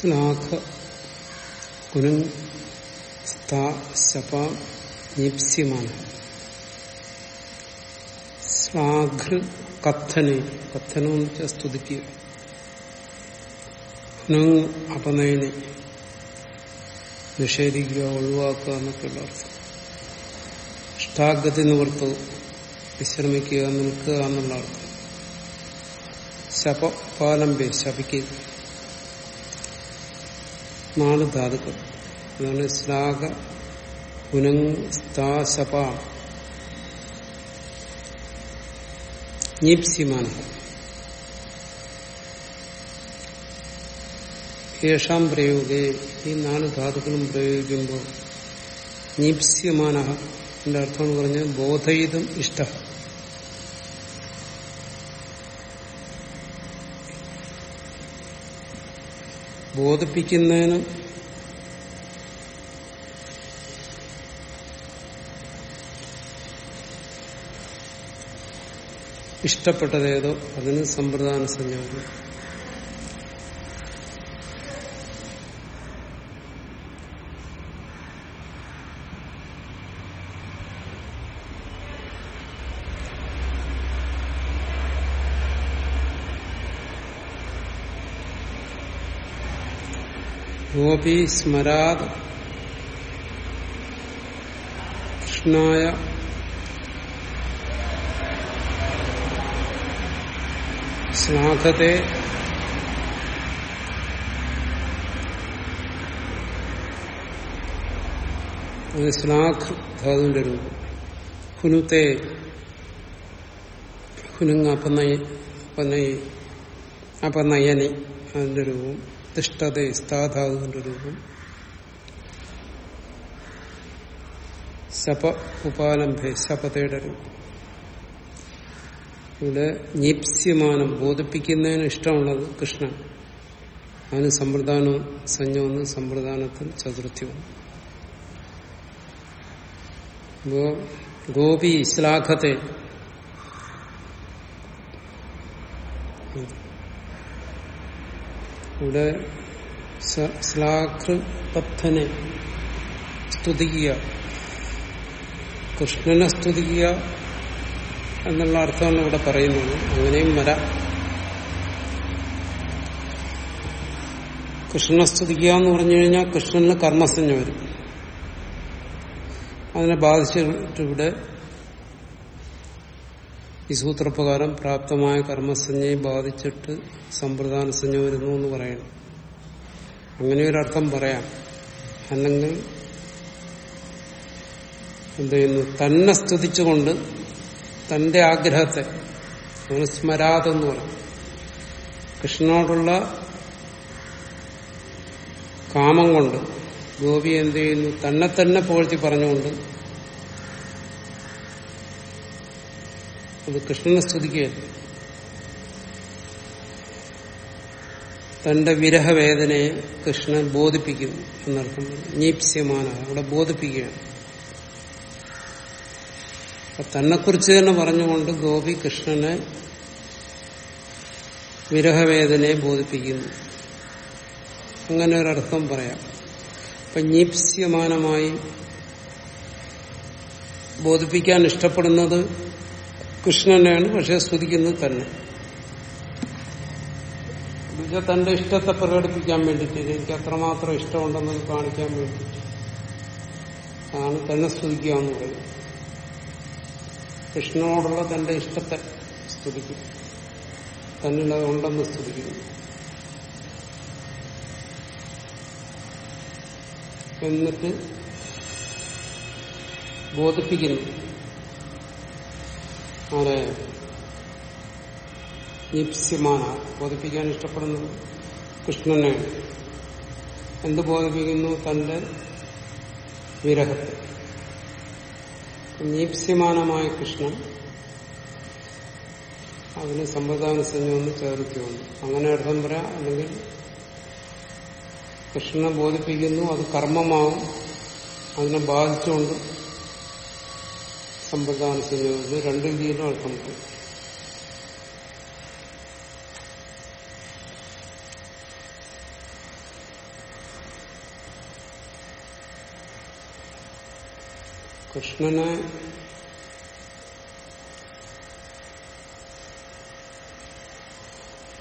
സ്നാഖ കുനു സ്ഥാ ശപ നിപ്സ്യമാണ്. ശ്ലാഘൃ കഥനെ കഥനം എന്ന് വെച്ചാൽ സ്തുതിക്കുക. അപനയനെ നിഷേധിക്കുക ഒഴിവാക്കുക എന്നൊക്കെയുള്ള അർത്ഥം. ഇഷ്ടാഗതി നിവർത്ത് വിശ്രമിക്കുക നിൽക്കുക എന്നുള്ള അർത്ഥം. ശപാലംബെ ശപിക്കുക. നാല് ധാതുക്കൾ. അതാണ് ശ്ലാഘ പുനങ് സ്ഥാശപ നീപ്സിമാന യേഷാം പ്രയോഗേ ഈ നാല് ധാതുക്കളും പ്രയോഗിക്കുമ്പോൾ നീപ്സ്യമാന എന്റെ അർത്ഥം എന്ന് പറഞ്ഞാൽ ബോധയിതും ഇഷ്ട. ബോധിപ്പിക്കുന്നതിന് ഇഷ്ടപ്പെട്ടതേതോ അതിന് സമ്പ്രദാന സംയോജനം. ഗോപി സ്മരാത് കൃഷ്ണായ ശ്ലാഘത്തെ ശ്ലാഘ് ധാതുവിന്റെ രൂപം. ഹുനുത്തെ ഹുനുങ്ങ അപ്പനയ അപ്പനയനി അതിന്റെ രൂപം. തിഷ്ടത ഇസ്താധാതുവിന്റെ രൂപം. ശപ ഉപാലംഭേ ശപതയുടെ രൂപം. ഇവിടെ ഞീപ്സ്യമാനം ബോധിപ്പിക്കുന്നതിന് ഇഷ്ടമുള്ളത് കൃഷ്ണൻ അതിന് സമ്പ്രദാനവും സഞ്ജമെന്ന് സമ്പ്രദാനത്തിൽ ചതുർത്ഥ്യവും അപ്പോ ഗോപി ശ്ലാഘത്തെ ഇവിടെ ശ്ലാഘൃ പത്തനെ സ്തുതിക്കുക. കൃഷ്ണനെ സ്തുതിക്കുക എന്നുള്ള അർത്ഥമാണ് ഇവിടെ പറയുന്നത്. അങ്ങനെയും വരാം. കൃഷ്ണനെ സ്തുതിക്കുക എന്ന് പറഞ്ഞു കഴിഞ്ഞാൽ കൃഷ്ണന് കർമ്മസഞ്ജ വരും. അതിനെ ബാധിച്ചിട്ട് ഇവിടെ ഈ സൂത്രപ്രകാരം പ്രാപ്തമായ കർമ്മസഞ്ജയെ ബാധിച്ചിട്ട് സമ്പ്രദാന സഞ്ജ വരുന്നു എന്ന് പറയണം. അങ്ങനെ ഒരർത്ഥം പറയാം. അല്ലെങ്കിൽ എന്ത് ചെയ്യുന്നു? തന്നെ സ്തുതിച്ചുകൊണ്ട് തന്റെ ആഗ്രഹത്തെ സ്മരാതെന്ന് പറയും. കൃഷ്ണനോടുള്ള കാമം കൊണ്ട് ഗോപി എന്ത് ചെയ്യുന്നു? തന്നെ തന്നെ പുകഴ്ത്തി പറഞ്ഞുകൊണ്ട് അത് കൃഷ്ണനെ സ്തുതിക്കുകയല്ല തന്റെ വിരഹവേദനയെ കൃഷ്ണൻ ബോധിപ്പിക്കുന്നു എന്നർത്ഥം. നീപ്സ്യമാന അവിടെ ബോധിപ്പിക്കുകയാണ്. തന്നെക്കുറിച്ച് തന്നെ പറഞ്ഞുകൊണ്ട് ഗോപി കൃഷ്ണനെ വിരഹവേദനയെ ബോധിപ്പിക്കുന്നു. അങ്ങനെ ഒരർത്ഥം പറയാം. അപ്പൊ നീപ്സ്യമാനമായി ബോധിപ്പിക്കാൻ ഇഷ്ടപ്പെടുന്നത് കൃഷ്ണനെയാണ് പക്ഷെ സ്തുതിക്കുന്നത് തന്നെ. തന്റെ ഇഷ്ടത്തെ പ്രകടിപ്പിക്കാൻ വേണ്ടിയിട്ട് എനിക്ക് അത്രമാത്രം ഇഷ്ടമുണ്ടെന്ന് കാണിക്കാൻ വേണ്ടി ആണ് തന്നെ സ്തുതിക്കുക എന്ന് പറയുന്നത്. കൃഷ്ണനോടുള്ള തന്റെ ഇഷ്ടത്തെ സ്തുതിക്കും. തന്നിൽ ഉണ്ടെന്ന് സ്തുതിക്കുന്നു. എന്നിട്ട് ബോധിപ്പിക്കുന്നു. ആരെ നിപ്സ്യമാന ബോധിപ്പിക്കാൻ ഇഷ്ടപ്പെടുന്നത് കൃഷ്ണനെ എന്ത് ബോധിപ്പിക്കുന്നു? തന്റെ വിരഹത്തെ. നീപ്സ്യമാനമായ കൃഷ്ണൻ അതിന് സമ്പ്രദാന ഒന്ന് ചേർത്തി വന്നു അങ്ങനെ അർത്ഥം പറയാ അല്ലെങ്കിൽ കൃഷ്ണനെ ബോധിപ്പിക്കുന്നു അത് കർമ്മമാവും അതിനെ ബാധിച്ചുകൊണ്ട് സമ്പ്രദാന സംയോജനം രണ്ട് ചെയ്യുന്ന ആൾക്കാർക്ക് കൃഷ്ണനെ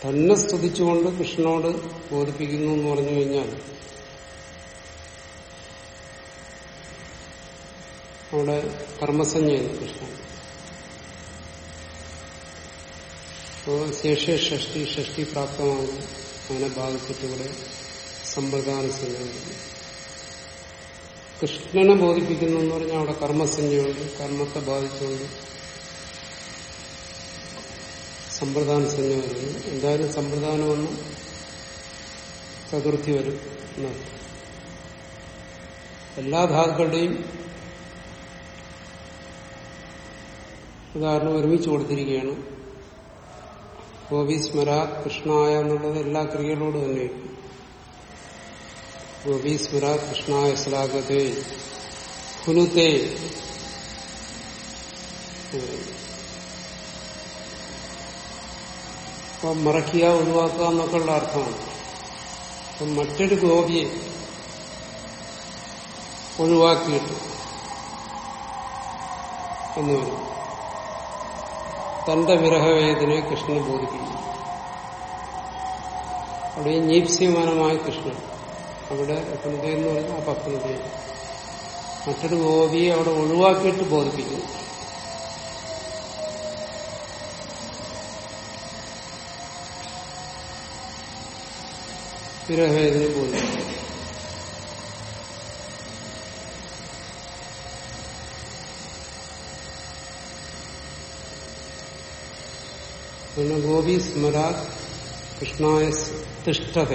തന്നെ സ്തുതിച്ചുകൊണ്ട് കൃഷ്ണനോട് ബോധിപ്പിക്കുന്നു എന്ന് പറഞ്ഞു കഴിഞ്ഞാൽ അവിടെ കർമ്മസഞ്ജയാണ് കൃഷ്ണൻ. അപ്പോൾ ശേഷ ഷഷ്ടി ഷഷ്ടി പ്രാപ്തമാകും അങ്ങനെ ബാധിച്ചിട്ട് ഇവിടെ സമ്പ്രദാന സംജ്ഞയുണ്ട് കൃഷ്ണനെ ബോധിപ്പിക്കുന്നു എന്ന് പറഞ്ഞാൽ അവിടെ കർമ്മസഞ്ജയുണ്ട് കർമ്മത്തെ ബാധിച്ചുകൊണ്ട് സമ്പ്രദാന സംജ്ഞ വരുന്നു. എന്തായാലും സമ്പ്രദാനം ഒന്ന് ചതുർത്ഥി വരും എന്നർത്ഥം. എല്ലാ ധാതുക്കളുടെയും ഉദാഹരണം ഒരുമിച്ച് കൊടുത്തിരിക്കുകയാണ്. ഗോപി സ്മരാ കൃഷ്ണായ എന്നുള്ളത് എല്ലാ ക്രിയകളോടും തന്നെ ഗോപി സ്മരാ കൃഷ്ണായ ശ്ലാഘത്തെ കുനുത്തെ അപ്പൊ മറക്കുക ഒഴിവാക്കുക എന്നൊക്കെയുള്ള അർത്ഥമാണ്. അപ്പൊ മറ്റൊരു ഗോപിയെ ഒഴിവാക്കിയിട്ട് എന്ന് വരും. തന്റെ വിരഹവേദനയെ കൃഷ്ണൻ ബോധിക്കുന്നു അവിടെ ഈ നീപ്സ്യമാനമായ കൃഷ്ണൻ അവിടെ പക്നത എന്ന് ആ പക്നത മറ്റൊരു ഗോപിയെ അവിടെ ഒഴിവാക്കിയിട്ട് ബോധിപ്പിക്കുന്നു. വിരഹവേദന ബോധിപ്പിക്കും പിന്നെ ഗോപി സ്മരാ കൃഷ്ണായ തിഷ്ഠത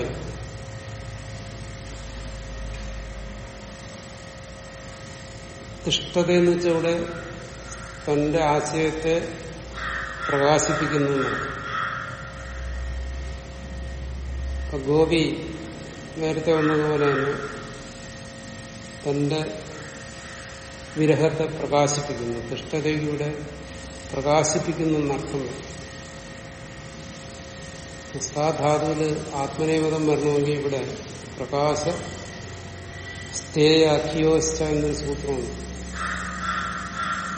തിഷ്ഠത എന്ന് വെച്ചാൽ തന്റെ ആശയത്തെ പ്രകാശിപ്പിക്കുന്നു ഗോപി നേരത്തെ വന്നതുപോലെ തന്നെ തന്റെ വിരഹത്തെ പ്രകാശിപ്പിക്കുന്നു. തിഷ്ഠതയിലൂടെ പ്രകാശിപ്പിക്കുന്നു എന്നർത്ഥം. സാധാതുവിൽ ആത്മനേപദം വരണമെങ്കിൽ ഇവിടെ പ്രകാശ സ്ഥേയ അഖിയോസ്ഥ എന്നൊരു സൂത്രമുണ്ട്.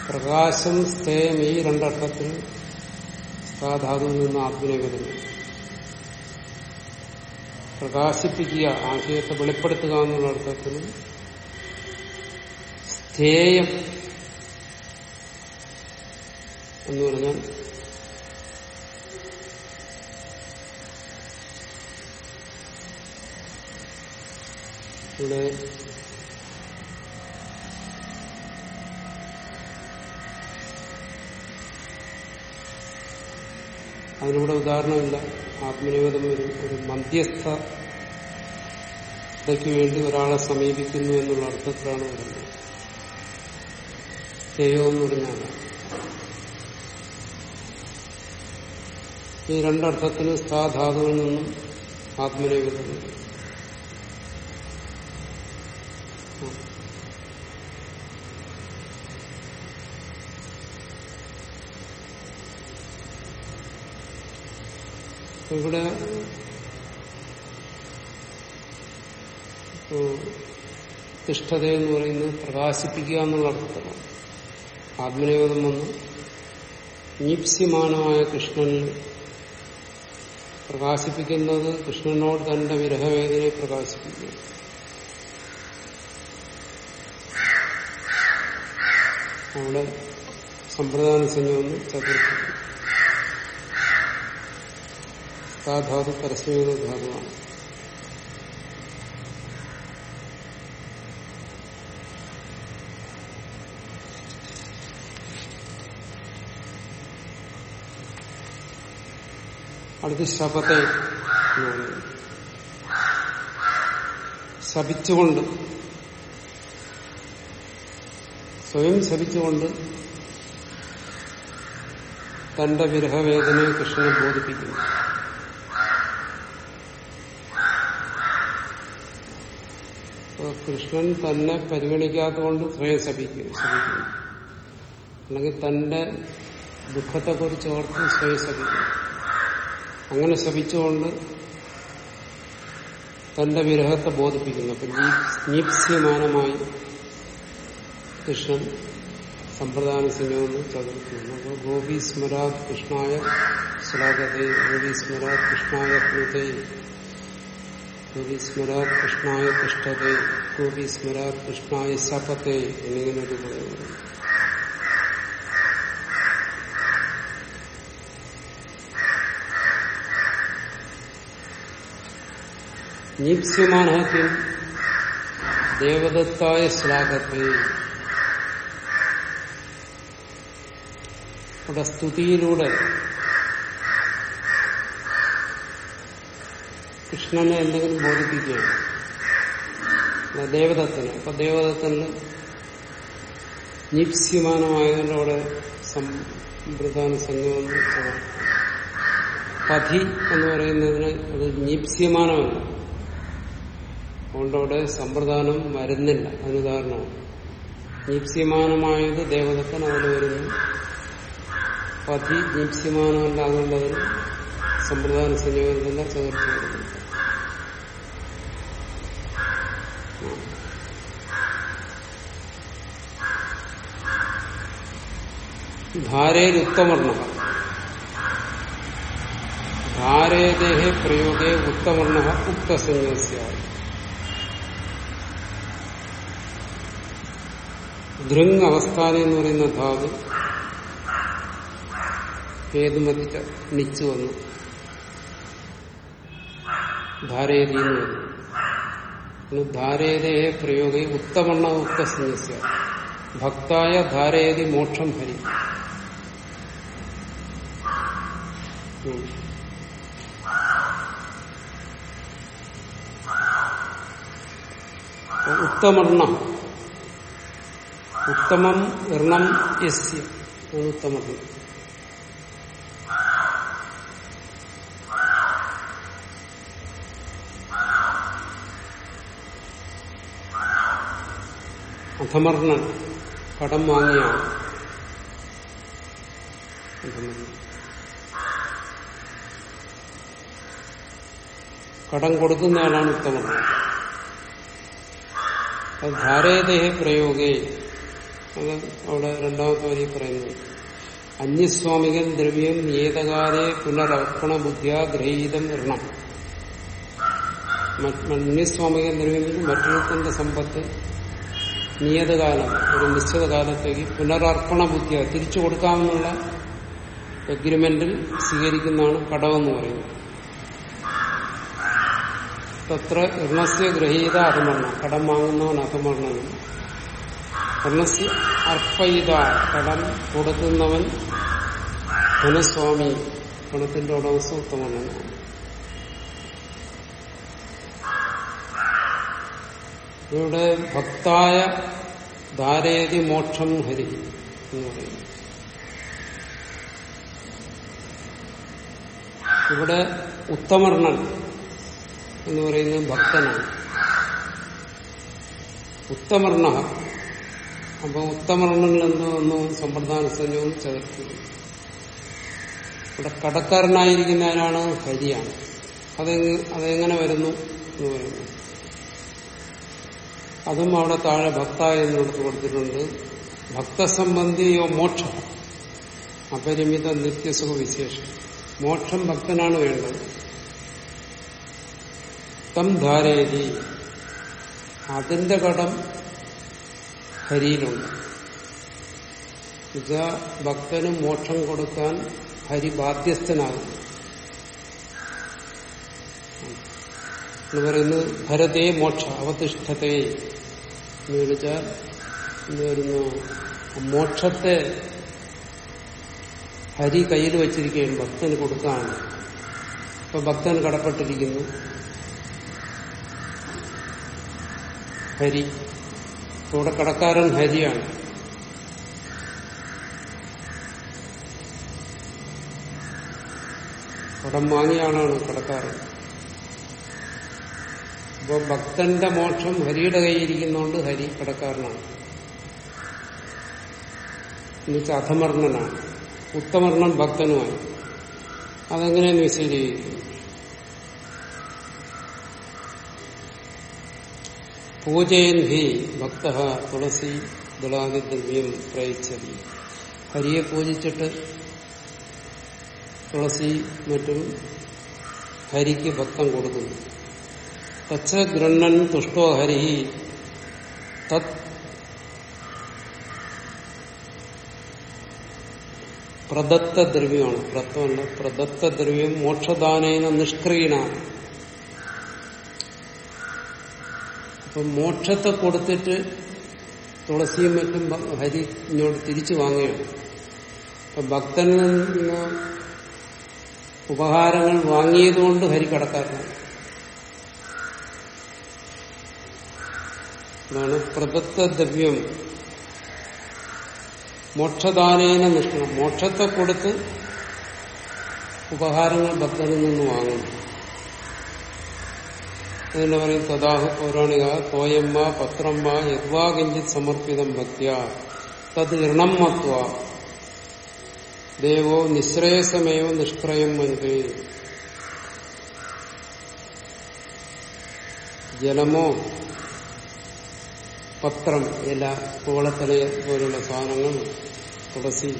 പ്രകാശം സ്ഥേയം ഈ രണ്ടർത്ഥത്തിൽ സ്ഥാധാതുവിൽ നിന്ന് ആത്മനേപദം പ്രകാശിപ്പിക്കുക ആശയത്തെ വെളിപ്പെടുത്തുക എന്നുള്ള അർത്ഥത്തിൽ സ്ഥേയം എന്ന് പറഞ്ഞാൽ ഇവിടെ അതിനിവിടെ ഉദാഹരണമില്ല. ആത്മനിവേദം ഒരു ഒരു മധ്യസ്ഥതയ്ക്ക് വേണ്ടി ഒരാളെ സമീപിക്കുന്നു എന്നുള്ള അർത്ഥത്തിലാണ് വരുന്നത്. ദൈവം എന്ന് ഈ രണ്ടർത്ഥത്തിന് സ്ഥാധാതുവിൽ നിന്നും ആത്മനിവേദം ഇവിടെ തിഷ്ഠത എന്ന് പറയുന്നത് പ്രകാശിപ്പിക്കുക എന്നുള്ള അർത്ഥമാണ് ആത്മനിയോഗം വന്ന്. നീപ്സ്യമാനമായ കൃഷ്ണൻ പ്രകാശിപ്പിക്കുന്നത് കൃഷ്ണനോട് തന്റെ വിരഹവേദനയെ പ്രകാശിപ്പിക്കുക അവിടെ സമ്പ്രദാന സംഘമെന്ന് ചതുർത്ഥി ധാതു പരസ്മീത ധാതുവാണ് അടുത്ത് ശപത്തെ ശപിച്ചുകൊണ്ട് സ്വയം ശപിച്ചുകൊണ്ട് തന്റെ വിരഹവേദനയെ കൃഷ്ണനെ ബോധിപ്പിക്കുന്നു. കൃഷ്ണൻ തന്നെ പരിഗണിക്കാത്തതുകൊണ്ട് സ്വയം ശപിക്കും ശപിക്കുന്നു അല്ലെങ്കിൽ തന്റെ ദുഃഖത്തെക്കുറിച്ച് ഓർത്ത് സ്വയം ശപിക്കും. അങ്ങനെ ശപിച്ചുകൊണ്ട് തന്റെ വിരഹത്തെ ബോധിപ്പിക്കുന്നു. അപ്പൊ നീപ്സ്യമാനമായി കൃഷ്ണൻ സമ്പ്രദാന സംയോഗം ചതുർത്ഥി അപ്പോൾ ഗോപി സ്മരാത് കൃഷ്ണായ ശ്ലാഘത്തെ ഗോപി സ്മരാത് കൃഷ്ണായ കൃതേ ഗോപി സ്മരാ കൃഷ്ണായ തിഷ്ഠത്തെ കോപി സ്മരാ കൃഷ്ണായ ശപത്തെ എന്നിങ്ങനെ ഒരു നീപ്സ്യമാനത്തിൽ ദേവദത്തായ ശ്ലാഘത്തെ. ഇവിടെ സ്തുതിയിലൂടെ കൃഷ്ണനെ എന്തെങ്കിലും ബോധിപ്പിക്കുകയാണ്. ദേവദത്തന്. അപ്പൊ ദേവദത്തന് നിപ്സ്യമാനമായതുകൊണ്ട് അവിടെ സമ്പ്രദാന സംഘം പഥി എന്ന് പറയുന്നതിന് അത് നിപ്സ്യമാനമല്ല അതുകൊണ്ട് അവിടെ സമ്പ്രദാനം വരുന്നില്ല. അതിന് കാരണമാണ് നിപ്സ്യമാനമായത് ദേവദത്തൻ അതിൽ വരുന്നു. പതി നിപ്സ്യമാനമല്ല അതുകൊണ്ട് അതിന് സമ്പ്രദാന സംയോഗത്തില്ല ചേർത്ത് വരുന്നു ധാരയിൽ ഉത്തമർണ ധാരേദേഹേ പ്രയോഗേ ഉത്തമർണ ഉക്തസഞ്ജസ്യായി ദൃങ് അവസ്ഥാനം എന്ന് പറയുന്ന ധാതു ഏത് മതിച്ച നിച്ചു വന്നു. ധാരേതി എന്ന് വരുന്നു പിന്നെ പ്രയോഗേ ഉത്തമർണ ഉക്തസഞ്ജസ്യ ഭക്തായ ധാരയതി മോക്ഷം ഹരി. ഉം. ഉത്തമണ്ണ ഉത്തമം എണ്ണം യസ്യ ഉത്തമർണം ഉത്തമം അധമർണൻ കടം വാങ്ങിയാണ് കടം കൊടുക്കുന്നയാളാണ് ഉത്തമർണൻ അത് ധാരേദേഹ പ്രയോഗേ. അത് അവിടെ രണ്ടാമത്തെ വരി പറയുന്നത്. അന്യസ്വാമികൻ ദ്രവ്യം നിയതകാലെ പുനരർപ്പണ ബുദ്ധിയാ ഗ്രഹീതം ഋണം അന്യസ്വാമികൻ ദ്രവ്യം മറ്റൊരുത്തിന്റെ സമ്പത്ത് നിയതകാലം ഒരു നിശ്ചിത കാലത്തേക്ക് പുനരർപ്പണ ബുദ്ധിയ തിരിച്ചു കൊടുക്കാമെന്നുള്ള എഗ്രിമെന്റിൽ സ്വീകരിക്കുന്നതാണ് കടമെന്ന് പറയുന്നത്. തത്ര എണ്ണസ്യ ഗ്രഹീത അധമർണ കടം വാങ്ങുന്നവൻ അധമർണനും എണ്ണസ്യ അർപ്പയിത. കടം കൊടുക്കുന്നവൻ ധനസ്വാമി. പണത്തിന്റെ ഉടമസ്ഥ ഇവിടെ ഭക്തായ ധാരേതി മോക്ഷം ഹരി എന്ന് പറയുന്നു. ഇവിടെ ഉത്തമർണൻ എന്ന് പറയുന്നത് ഭക്തനാണ്. ഉത്തമർണ. അപ്പൊ ഉത്തമർണങ്ങൾ എന്തോ ഒന്നും സമ്പ്രദാന സംയോഗം ചേർത്തു ഇവിടെ കടക്കാരനായിരിക്കുന്നതിനാണ് ഹരിയാണ്. അതെങ്ങ അതെങ്ങനെ വരുന്നു എന്ന് പറയുന്നു. അതും അവിടെ താഴെ ഭക്ത എന്നിടത്ത് കൊടുത്തിട്ടുണ്ട്. ഭക്തസംബന്ധിയോ മോക്ഷം? അപരിമിത നിത്യസുഖ വിശേഷം മോക്ഷം ഭക്തനാണ് വേണ്ടത്. തം ധാരയതി. അതിന്റെ കടം ഹരിയിലുണ്ട് ഇത് ഭക്തന് മോക്ഷം കൊടുക്കാൻ ഹരി ബാധ്യസ്ഥനാകും എന്ന് പറയുന്നത് ഭരതേ മോക്ഷ അവതിഷ്ഠത്തെ എന്ന് വിളിച്ചാൽ എന്ന് മോക്ഷത്തെ ഹരി കയ്യിൽ വച്ചിരിക്കുകയാണ് ഭക്തന് കൊടുക്കാണ് ഇപ്പൊ ഭക്തൻ കടപ്പെട്ടിരിക്കുന്നു. ഹരി. ഇവിടെ കടക്കാരൻ ഹരിയാണ്. കടം വാങ്ങിയാണ് കടക്കാരൻ. അപ്പൊ ഭക്തന്റെ മോക്ഷം ഹരിയുടെ കയ്യിരിക്കുന്നോണ്ട് ഹരി കടക്കാരനാണ്. എന്നുവെച്ചാൽ അധമർണനാണ്. ഉത്തമർണൻ ഭക്തനുമായി. അതെങ്ങനെയെന്ന് വിശദീകരിക്കുന്നു പൂജയൻ ഹി ഭക്ത തുളസി ദളാദിദ്രവ്യം പ്രയച്ചതി. ഹരിയെ പൂജിച്ചിട്ട് തുളസി മറ്റും ഹരിക്ക് ഭക്തം കൊടുക്കുന്നു. തച്ച ഗൃണ്ണൻ തുഷ്ടോ ഹരി തത് പ്രദത്ത ദ്രവ്യമാണ് പ്രത്വമല്ല പ്രദത്ത ദ്രവ്യം മോക്ഷദാനേന നിഷ്ക്രിയനാണ്. അപ്പൊ മോക്ഷത്തെ കൊടുത്തിട്ട് തുളസിയും മറ്റും ഹരി ഇങ്ങോട്ട് തിരിച്ചു വാങ്ങുകയാണ്. അപ്പൊ ഭക്തനിൽ നിന്ന് ഉപഹാരങ്ങൾ വാങ്ങിയതുകൊണ്ട് ഹരി കടക്കാരനാണ്. അതാണ് പ്രദത്ത ദ്രവ്യം മോക്ഷദാനേന നിഷ്കണം. മോക്ഷത്തെ കൊടുത്ത് ഉപഹാരങ്ങൾ ഭക്തനിൽ നിന്ന് വാങ്ങുന്നു. അതിനെ പറയും തഥാഹു പൗരാണിക തോയമ്മ പത്രമ്മ യദ്വാ കിഞ്ചിത് സമർപ്പിതം ഭക്യ തത് ഇണം മത്വ. ദേവോ നിശ്രേയസമയോ നിഷ്ക്രയം മനുതേ ജലമോ പത്രം ഇല കോളത്തല പോലുള്ള സാധനങ്ങൾ തുളസി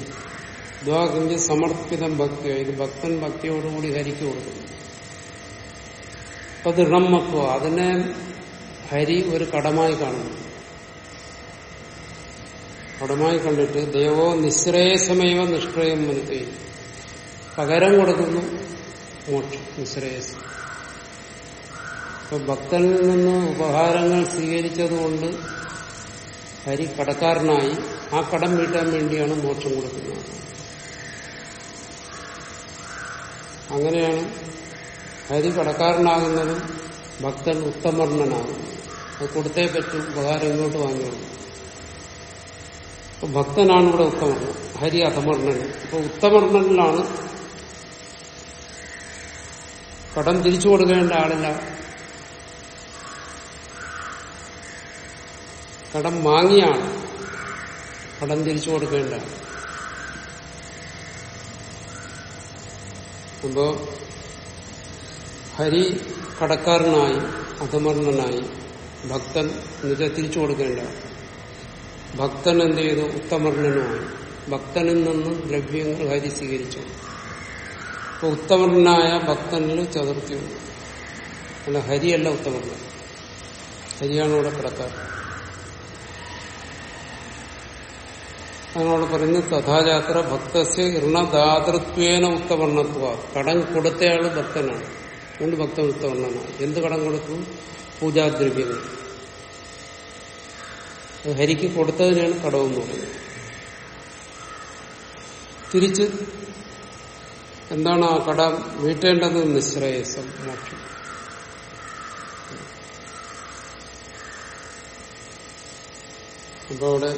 ദ്വാകിഞ്ച് സമർപ്പിതം ഭക്തി ഇത് ഭക്തൻ ഭക്തിയോടുകൂടി ഹരിച്ചു കൊടുക്കുന്നു. അത് ഇണമത്വ അതിനെ ഹരി ഒരു കടമായി കാണുന്നു. കടമായി കണ്ടിട്ട് ദേവോ നിശ്രേയസമേവ നിഷ്ക്രയം മനത്തെ പകരം കൊടുക്കുന്നു മോക്ഷം നിശ്രേയസം ഇപ്പൊ ഭക്തനിൽ നിന്ന് ഉപഹാരങ്ങൾ സ്വീകരിച്ചതുകൊണ്ട് ഹരി കടക്കാരനായി ആ കടം വീട്ടാൻ വേണ്ടിയാണ് മോക്ഷം കൊടുക്കുന്നത്. അങ്ങനെയാണ് ഹരി കടക്കാരനാകുന്നതും ഭക്തൻ ഉത്തമർണനാകുന്നു അത് കൊടുത്തേ പറ്റും ഉപകാരം ഇങ്ങോട്ട് വാങ്ങിയോളൂ അപ്പൊ ഭക്തനാണ് ഇവിടെ ഉത്തമർണൻ ഹരി അധമർണൻ അപ്പൊ ഉത്തമർണനിലാണ് കടം തിരിച്ചു കൊടുക്കേണ്ട ആളില്ല. കടം വാങ്ങിയാണ് കടം തിരിച്ചു കൊടുക്കേണ്ട അപ്പോ ഹരി കടക്കാരനായി അധമർണനായി ഭക്തൻ എന്നുവെച്ചാൽ തിരിച്ചു കൊടുക്കേണ്ട ഭക്തൻ എന്ത് ചെയ്തു? ഉത്തമർണനുമായി. ഭക്തനിൽ നിന്ന് ദ്രവ്യങ്ങൾ ഹരി സ്വീകരിച്ചു. അപ്പൊ ഉത്തമർണനായ ഭക്തനിൽ ചതുർത്ഥി അല്ല ഹരിയല്ല ഉത്തമർണൻ. ഹരിയാണ് ഇവിടെ കടക്കാരൻ. അതിനോട് പറയുന്നത് തഥാചാത്ര ഭക്തസ്യ ഇർണദാതൃത്വേന ഉത്തവർണത്വ കടം കൊടുത്തയാൾ ഭക്തനാണ്. അതുകൊണ്ട് ഭക്തൻ ഉത്തവർണനാണ് എന്ത് കടം കൊടുക്കും? പൂജാദ്രവ്യങ്ങൾ ഹരിക്ക് കൊടുത്തതിനാണ് കടമെന്ന് പറയുന്നത് തിരിച്ച് എന്താണ് ആ കടം വീട്ടേണ്ടത്? നിശ്രേയസം മോക്ഷം. അപ്പൊ അവിടെ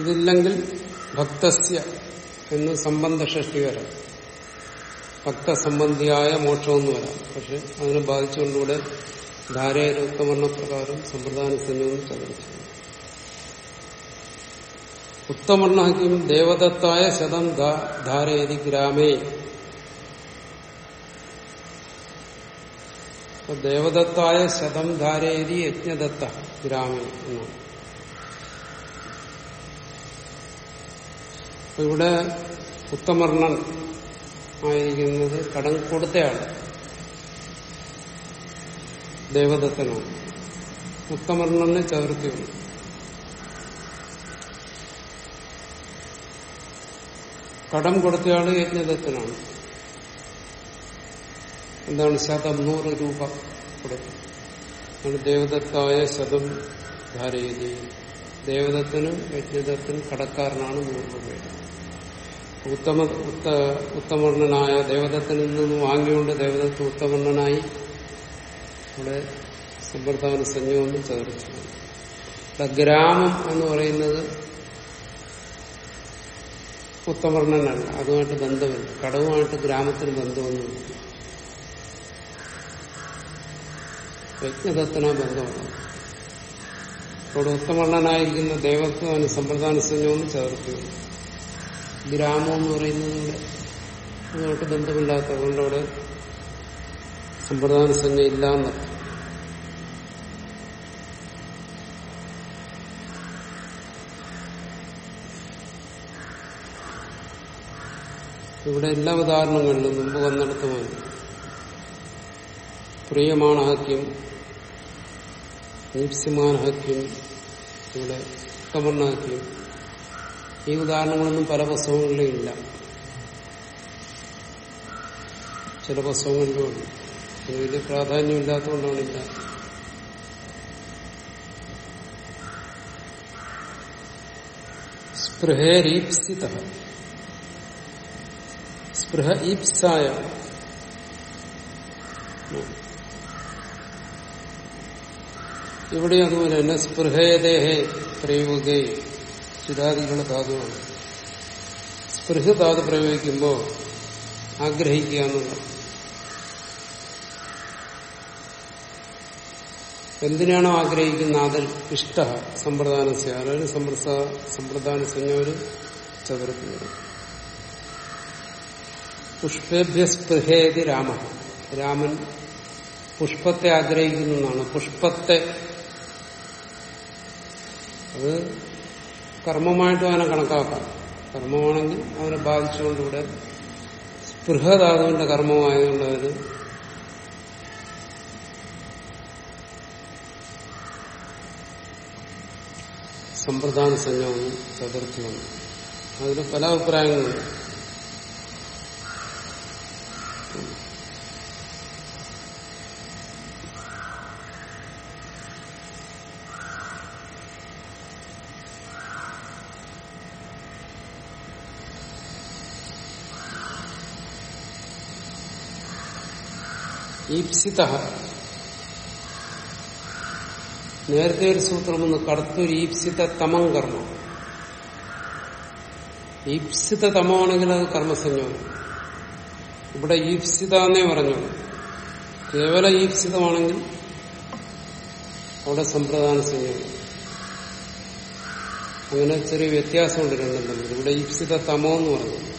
ഇതില്ലെങ്കിൽ ഭക്തസ്യ എന്ന് സംബന്ധ ഷഷ്ടി വരാം. ഭക്തസംബന്ധിയായ മോക്ഷമെന്ന് വരാം. പക്ഷെ അതിനെ ബാധിച്ചുകൊണ്ടുകൂടെ ധാരയുടെ ഉത്തമർണപ്രകാരം സമ്പ്രദാന സംയോഗം ചതച്ചു ഉത്തമർണക്കും ദേവദത്തായ ശതം ധാരയതി ഗ്രാമേ. ദേവദത്തായ ശതം ധാരയതി യജ്ഞദത്ത ഗ്രാമേ എന്നാണ്. ഇവിടെ ഉത്തമർണൻ ആയിരിക്കുന്നത് കടം കൊടുത്തയാൾ ദേവദത്തനാണ് ഉത്തമർണന് ചതുർത്ഥിയാണ് കടം കൊടുത്തയാൾ യജ്ഞദത്തനാണ്. എന്താണ് ശതം നൂറ് രൂപ കൊടുക്കും ദേവദത്തായ ശതം ധാരയതി? ദേവദത്തനും യജ്ഞദത്തനും കടക്കാരനാണ് നൂറ് രൂപയുടെ ഉത്തമ ഉത്ത ഉത്തമർണനായ ദേവദത്തനിൽ നിന്ന് വാങ്ങിക്കൊണ്ട് ദേവദത്ത് ഉത്തമർണനായി ഇവിടെ സമ്പ്രദാന സഞ്ജമെന്ന് ചേർച്ചു ഗ്രാമം എന്ന് പറയുന്നത് ഉത്തമർണനല്ല അതുമായിട്ട് ബന്ധമില്ല. കടവുമായിട്ട് ഗ്രാമത്തിന് ബന്ധമൊന്നുമില്ല. യജ്ഞദത്തന ബന്ധമാണ് അവിടെ ഉത്തമർണനായിരിക്കുന്ന ദേവത്വം സമ്പ്രദാന സഞ്ജമെന്ന് ചേർത്തു ഗ്രാമം എന്ന് പറയുന്നത് അതുമായിട്ട് ബന്ധമില്ലാത്ത അതുകൊണ്ട് അവിടെ സമ്പ്രദാന സംഘം ഇല്ലാന്ന്. ഇവിടെ എല്ലാ ഉദാഹരണങ്ങളിലും മുമ്പ് വന്നിടത്തുമാണ്. പ്രിയമാണ് ഹക്യം ദീപ്സ്യമാൻ ഹക്യം ഇവിടെ കമണ്ണാക്യം ഈ ഉദാഹരണങ്ങളൊന്നും പല പുസ്തകങ്ങളിലും ഇല്ല. ചില പുസ്തകങ്ങളിലും ഉണ്ട്. വലിയ പ്രാധാന്യം ഇല്ലാത്തതുകൊണ്ടാണ് ഇല്ല. സ്പൃഹേരീപ്സിത സ്പൃഹ ഈപ്സായ. ഇവിടെ അതുപോലെ തന്നെ സ്പൃഹേദേഹേ പ്രയോഗേ. ചിരാദികളുടെ ധാതുവാണ്. സ്പൃഹ ധാതു പ്രയോഗിക്കുമ്പോൾ ആഗ്രഹിക്കുക എന്നുള്ളത് എന്തിനാണോ ആഗ്രഹിക്കുന്ന അതിൽ ഇഷ്ട സമ്പ്രദാന അതായത് സമ്പ്രദാന ഒരു ചതുരത്തിൽ വരും പുഷ്പേഭ്യ സ്പൃഹേതി രാമ. രാമൻ പുഷ്പത്തെ ആഗ്രഹിക്കുന്നതാണ് പുഷ്പത്തെ അത് കർമ്മമായിട്ടും അവനെ കണക്കാക്കാം. കർമ്മമാണെങ്കിൽ അവനെ ബാധിച്ചുകൊണ്ടിവിടെ സ്പൃഹധാതുവിന്റെ കർമ്മമായതുകൊണ്ട് അവർ സമ്പ്രദാന ചതുർത്ഥി വന്നു അതിന് പല അഭിപ്രായങ്ങളുണ്ട്. ഈപ്സിത. നേരത്തെ ഒരു സൂത്രം ഒന്ന് കടത്തൊരു ഈപ്സിത തമം കർമ്മം. ഈപ്സിത തമമാണെങ്കിൽ അത് കർമ്മസഞ്ജമാണ് ഇവിടെ ഈപ്സിത എന്നേ പറഞ്ഞു കേവല ഈപ്സിതമാണെങ്കിൽ അവിടെ സമ്പ്രദാന സംജ്ഞമാണ് അങ്ങനെ ചെറിയ വ്യത്യാസമുണ്ട് രണ്ടും തമ്മിൽ ഇവിടെ ഈപ്സിത തമോ എന്ന് പറഞ്ഞു.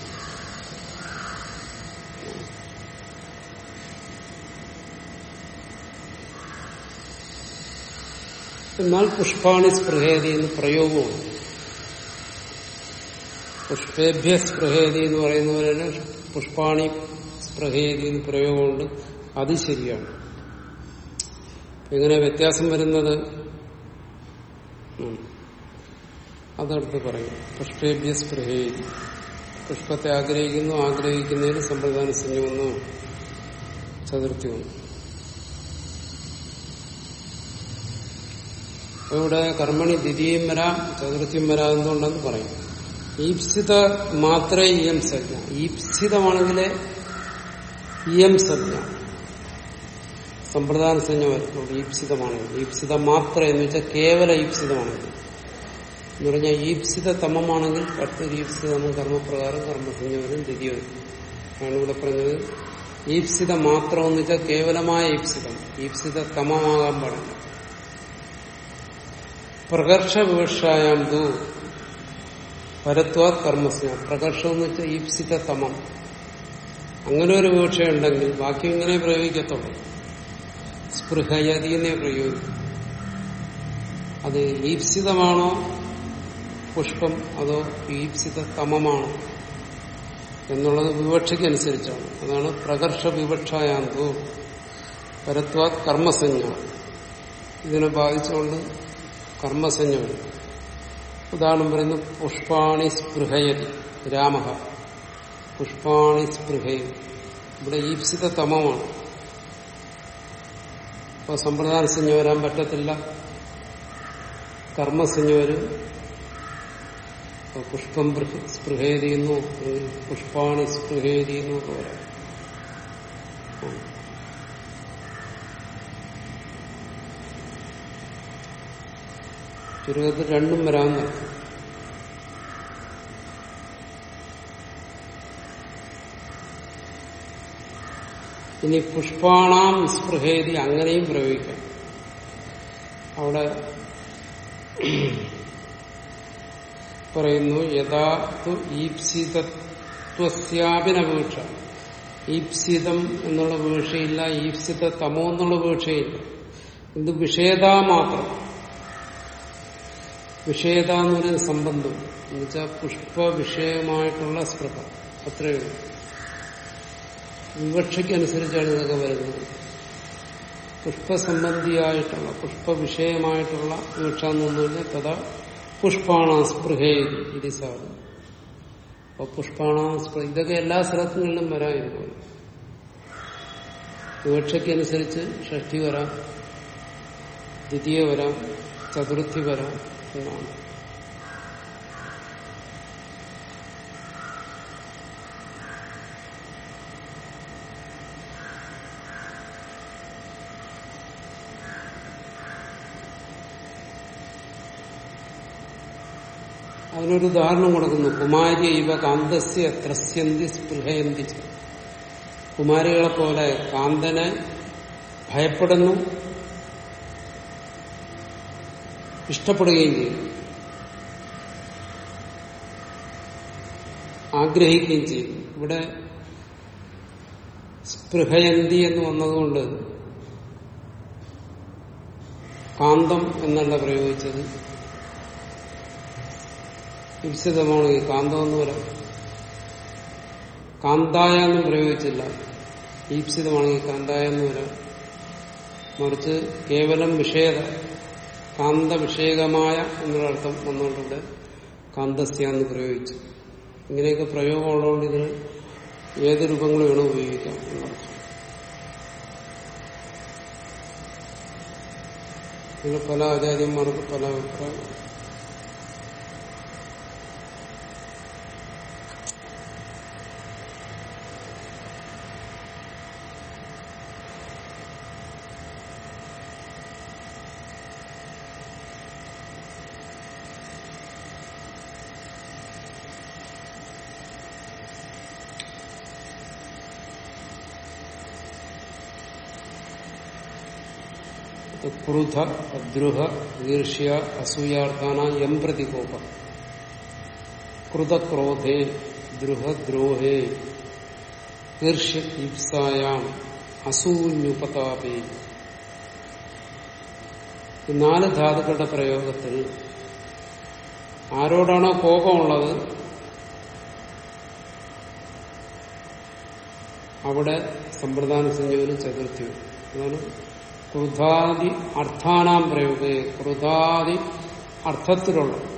എന്നാൽ പുഷ്പാണി സ്പൃഹേതി എന്ന് പ്രയോഗമാണ് പുഷ്പേഭ്യ സ്പൃഹേതി എന്ന് പറയുന്ന പോലെ തന്നെ പുഷ്പാണി സ്പൃഹേതി എന്ന് പ്രയോഗമുണ്ട്. അത് ശരിയാണ്. എങ്ങനെ വ്യത്യാസം വരുന്നത് അതടുത്ത് പറയും. പുഷ്പേഭ്യ സ്പൃഹേതി. പുഷ്പത്തെ ആഗ്രഹിക്കുന്നു ആഗ്രഹിക്കുന്നതിന് സമ്പ്രദാന സംയമൊന്നു ചതുർത്ഥി വന്നു. ഇവിടെ കർമ്മണി ദ്വിതീയം വരാം ചതുർത്ഥ്യം വരാം എന്തുകൊണ്ടെന്ന് പറയും. ഈപ്സിത മാത്രമേ ഇയം സജ്ഞ. ഈപ്സിതമാണെങ്കിൽ ഇയം സജ്ഞ. സമ്പ്രദാന സഞ്ജ വരുന്നുള്ളൂ ഈപ്സിതമാണെങ്കിൽ ഈപ്സിത മാത്രം എന്ന് വെച്ചാൽ കേവല ഈപ്സിതമാണെങ്കിൽ. എന്ന് പറഞ്ഞാൽ ഈപ്സിത തമമാണെങ്കിൽ അടുത്തൊരു ഈപ്സിതമം കർമ്മപ്രകാരം കർമ്മസഞ്ജ വരും ദ്വിതീയ വരും ആണ് ഇവിടെ പറഞ്ഞത് ഈപ്സിത മാത്രം എന്ന് വെച്ചാൽ കേവലമായ ഈപ്സിതം. ഈപ്സിത തമമാകാൻ പാടില്ല. പ്രകർഷ വിവക്ഷായാം ദു. പരത്വാ കർമ്മസ്യ. പ്രകർഷം എന്ന് വെച്ചാൽ ഈപ്സിത തമം. അങ്ങനെ ഒരു വിവക്ഷയുണ്ടെങ്കിൽ ബാക്കി ഇങ്ങനെ പ്രയോഗിക്കത്തുള്ളൂ. സ്പൃഹയതി പ്രയോഗിക്കും. അത് ഈപ്സിതമാണോ പുഷ്പം അതോ ഈപ്സിത തമമാണോ എന്നുള്ളത് വിവക്ഷയ്ക്കനുസരിച്ചാണ്. അതാണ് പ്രകർഷ വിവക്ഷായാന്തു പരത്വാ കർമ്മസഞ്ജ ഇതിനെ ബാധിച്ചുകൊണ്ട് കർമ്മസഞ്ജ വരും ഉദാഹരണം പറയുന്നു പുഷ്പാണി സ്പൃഹയതി രാമ. പുഷ്പാണി സ്പൃഹയതി. ഇവിടെ ഈപ്സിത തമമാണ്. അപ്പൊ സമ്പ്രദാന സഞ്ജ വരാൻ പറ്റത്തില്ല. കർമ്മസഞ്ജ വരും. പുഷ്പം സ്പൃഹേതിയെന്നോ പുഷ്പാണി സ്പൃഹേതിയെന്നോ ചുരുക്കത്തിൽ രണ്ടും വരാമെന്ന് ഇനി പുഷ്പാണാം സ്പൃഹേതി അങ്ങനെയും പ്രയോഗിക്കാം. അവിടെ പറയുന്നു യഥാ ഈപ്സിതത്വസ്യാപിനപേക്ഷ ഈപ്സിതം എന്നുള്ള വീക്ഷയില്ല ഈപ്സിത തമോ എന്നുള്ള വീക്ഷയില്ല ഇത് വിഷേദ മാത്രം. വിഷേദ എന്ന് പറയുന്ന സംബന്ധം. എന്നുവെച്ചാൽ പുഷ്പ വിഷയമായിട്ടുള്ള സ്പൃഹ. അത്രയേ വിവക്ഷയ്ക്കനുസരിച്ചാണ് ഇതൊക്കെ വരുന്നത്. പുഷ്പസംബന്ധിയായിട്ടുള്ള പുഷ്പവിഷയമായിട്ടുള്ള വിവക്ഷ എന്ന് പറഞ്ഞാൽ തഥാ പുഷ്പാണ സ്പൃഹേ ഇത് സാധനം. അപ്പൊ പുഷ്പാണ സ്പൃഹ ഇതൊക്കെ എല്ലാ സ്ഥലത്തുകളിലും വരാമായിരുന്നു വിവക്ഷയ്ക്കനുസരിച്ച് ഷഷ്ടി വരാം ദ്വിതീയ വരാം ചതുർത്ഥി വരാം എന്നാണ് അതിനൊരു ഉദാഹരണം കൊടുക്കുന്നു കുമാരി ഇവ കാന്തസ്യ ത്രസ്യന്തി സ്പൃഹയന്തി. കുമാരികളെ പോലെ കാന്തനെ ഭയപ്പെടുന്നു ഇഷ്ടപ്പെടുകയും ചെയ്യും ആഗ്രഹിക്കുകയും ചെയ്യും ഇവിടെ സ്പൃഹയന്തി എന്ന് വന്നതുകൊണ്ട് കാന്തം എന്നല്ല പ്രയോഗിച്ചത്. വിശദമാണ് ഈ കാന്തം എന്ന് പറയാം. കാന്തായ എന്നും പ്രയോഗിച്ചില്ല. ഈപ്സിതമാണെങ്കിൽ കാന്തായ എന്ന് വരാം മറിച്ച് കേവലം വിഷയത. കാന്ത വിഷയകമായ എന്നുള്ള വന്നുകൊണ്ടിവിടെ കാന്തസ്യ എന്ന് പ്രയോഗിച്ചു. ഇങ്ങനെയൊക്കെ പ്രയോഗമുള്ളതുകൊണ്ട് ഇതിന് ഏത് രൂപങ്ങൾ വേണം ഉപയോഗിക്കാം എന്നർത്ഥം. പല ആചാര്യന്മാർക്ക് പല അഭിപ്രായം ക്രുധ അദ്രുഹ ഈർഷ്യ അസൂയാർത്ഥാന എം പ്രതികോപ ക്രുതക്രോധേ ദ്രുഹദ്രോഹേ. ഈർഷ്യ അസൂന്യുപതാപേ. നാല് ധാതുക്കളുടെ പ്രയോഗത്തിൽ ആരോടാണോ കോപമുള്ളത് അവിടെ സമ്പ്രദാന സംയോജനം ചതുർത്ഥി അതാണ് ക്രുധാദി അർത്ഥാനാം പ്രയോഗേ ക്രുധാദി അർത്ഥത്തിലുള്ള.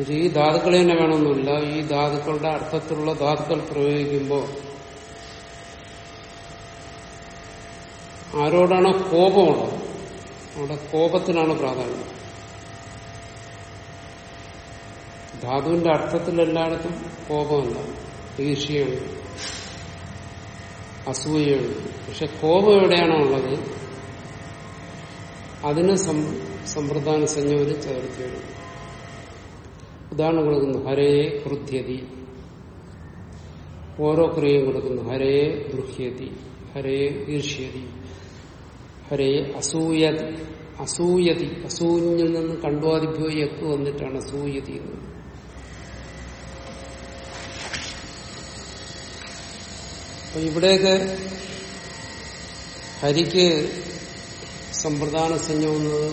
ഈ ധാതുക്കളെ തന്നെ വേണമെന്നില്ല ഈ ധാതുക്കളുടെ അർത്ഥത്തിലുള്ള ധാതുക്കൾ പ്രയോഗിക്കുമ്പോൾ ആരോടാണോ കോപമുള്ളത്? അവിടെ കോപത്തിനാണ് പ്രാധാന്യം. ധാതുവിന്റെ അർത്ഥത്തിൽ എല്ലായിടത്തും കോപമല്ല ഈർഷ്യയുണ്ട് അസൂയയുണ്ട് പക്ഷെ കോപം എവിടെയാണോ ഉള്ളത് അതിന് സമ്പ്രദാന സംയോജനം ചേർത്തിയാണ് ഉദാഹരണം കൊടുക്കുന്നു ഹരേ കൃത്യതി. ഓരോ ക്രിയയും കൊടുക്കുന്നു ഹരയെ ഗൃഹ്യതി ഹരയെ ഈർഷ്യതി ഹരയെ അസൂയതി. അസൂയതി അസൂഞ്ഞിൽ നിന്ന് കണ്ടുവാതിപ്പോയി എത്തു വന്നിട്ടാണ് അസൂയതി എന്ന് അപ്പൊ ഇവിടെയൊക്കെ ഹരിക്ക് സമ്പ്രദാന സംയമുന്നത്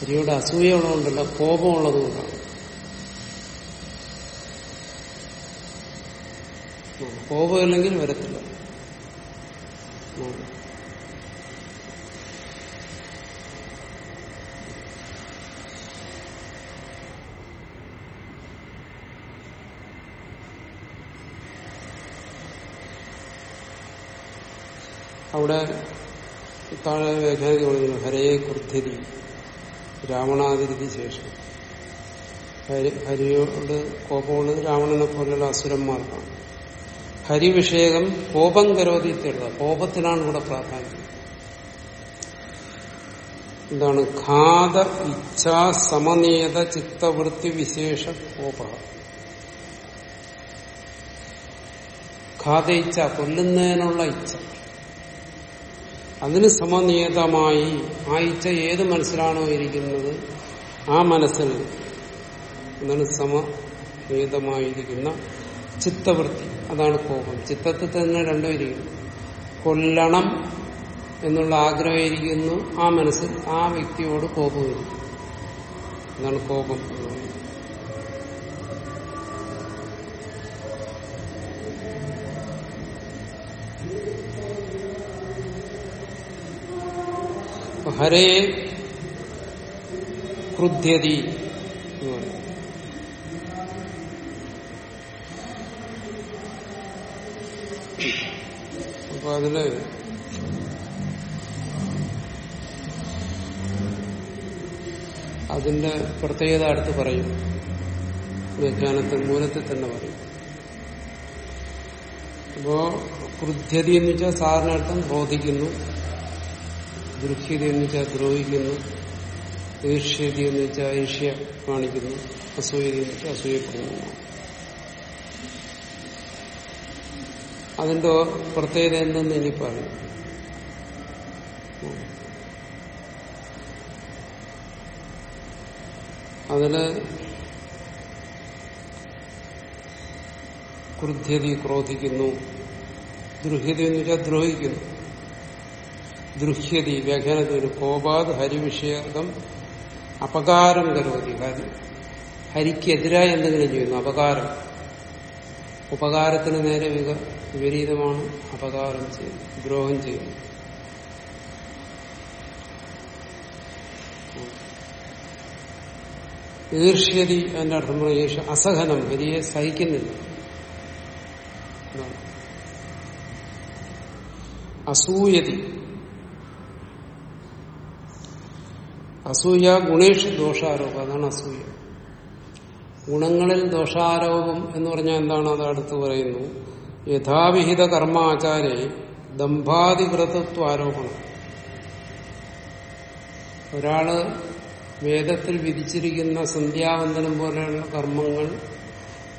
ഹരിയുടെ അസൂയുള്ളതുകൊണ്ടല്ല കോപമുള്ളതുകൊണ്ടാണ്. കോപമില്ലെങ്കിൽ വരത്തില്ല. അവിടെ താഴെ വ്യാഖ്യാനിക്ക് പറയുന്നു ഹരയെ കൃത്യതി രാവണാതിരുതി ശേഷം. ഹരി ഹരിയോട് കോപമുള്ളത് രാവണനെ പോലുള്ള അസുരന്മാർക്കാണ്. ഹരിവിഷേകം കോപം കരോതി തരുക കോപത്തിനാണ് ഇവിടെ പ്രാധാന്യം. എന്താണ്? ഖാത ഇച്ഛാ സമനിയത ചിത്തവൃത്തി വിശേഷ കോപ. ഖാദ ഇച്ഛ കൊല്ലുന്നതിനുള്ള ഇച്ഛ. അതിന് സമനിയതമായി ആ ഇച്ഛ ഏത് മനസ്സിലാണോ ഇരിക്കുന്നത് ആ മനസ്സിൽ അതിന് സമനിയതമായിരിക്കുന്ന ചിത്തവൃത്തി. അതാണ് കോപം. ചിത്തത്തിൽ തന്നെ രണ്ടും ഇരിക്കുന്നു. കൊല്ലണം എന്നുള്ള ആഗ്രഹമായിരിക്കുന്നു ആ മനസ്സിൽ ആ വ്യക്തിയോട് കോപം ഇരിക്കും എന്നാണ് കോപം ഹരേ ക്രുദ്ധ്യതി അപ്പൊ അതിൽ അതിന്റെ പ്രത്യേകത അടുത്ത് പറയും. വ്യാഖ്യാനത്തിൽ മൂലത്തിൽ തന്നെ പറയും. അപ്പോ ക്രുദ്ധ്യതി എന്ന് വെച്ചാൽ സാറിനർത്ഥം ബോധിക്കുന്നു. ദൃഹ്യത എന്ന് വെച്ചാൽ ദ്രോഹിക്കുന്നു ഈർഷ്യതി എന്ന് വെച്ചാൽ ഈർഷ്യ കാണിക്കുന്നു അസൂയതി എന്ന് വെച്ചാൽ അസൂയപ്പെടുന്നു. അതിന്റെ പ്രത്യേകത എന്തെന്ന് ഇനി പറയും. അതിന് ക്രുദ്ധ്യതി ക്രോധിക്കുന്നു ദ്രുഹ്യത എന്ന് വെച്ചാൽ ദ്രോഹിക്കുന്നു. ദൃഹ്യതി വ്യാഖ്യാനത്തിന് കോപാത് ഹരിവിഷയകം അപകാരം കരുതി. ഹരി ഹരിക്കെതിരായി എന്തെങ്കിലും ചെയ്യുന്നു അപകാരം. ഉപകാരത്തിന് നേരെ വിപരീതമാണ് അപകാരം ചെയ്യുന്നത് ദ്രോഹം ചെയ്യുന്നു ഈർഷ്യതി അതിന്റെ അർത്ഥം പറയുന്നത് അസഹനം ഹരിയെ സഹിക്കുന്നില്ല. അസൂയതി. അസൂയ ഗുണേഷ് ദോഷാരോപം. അതാണ് അസൂയ. ഗുണങ്ങളിൽ ദോഷാരോപം എന്ന് പറഞ്ഞാൽ എന്താണ്? അത് അടുത്ത് പറയുന്നു. യഥാവിഹിത കർമാചാരെ ദമ്പാതികൃതത്വ ആരോപണം ഒരാൾ വേദത്തിൽ വിധിച്ചിരിക്കുന്ന സന്ധ്യാവന്തനം പോലെയുള്ള കർമ്മങ്ങൾ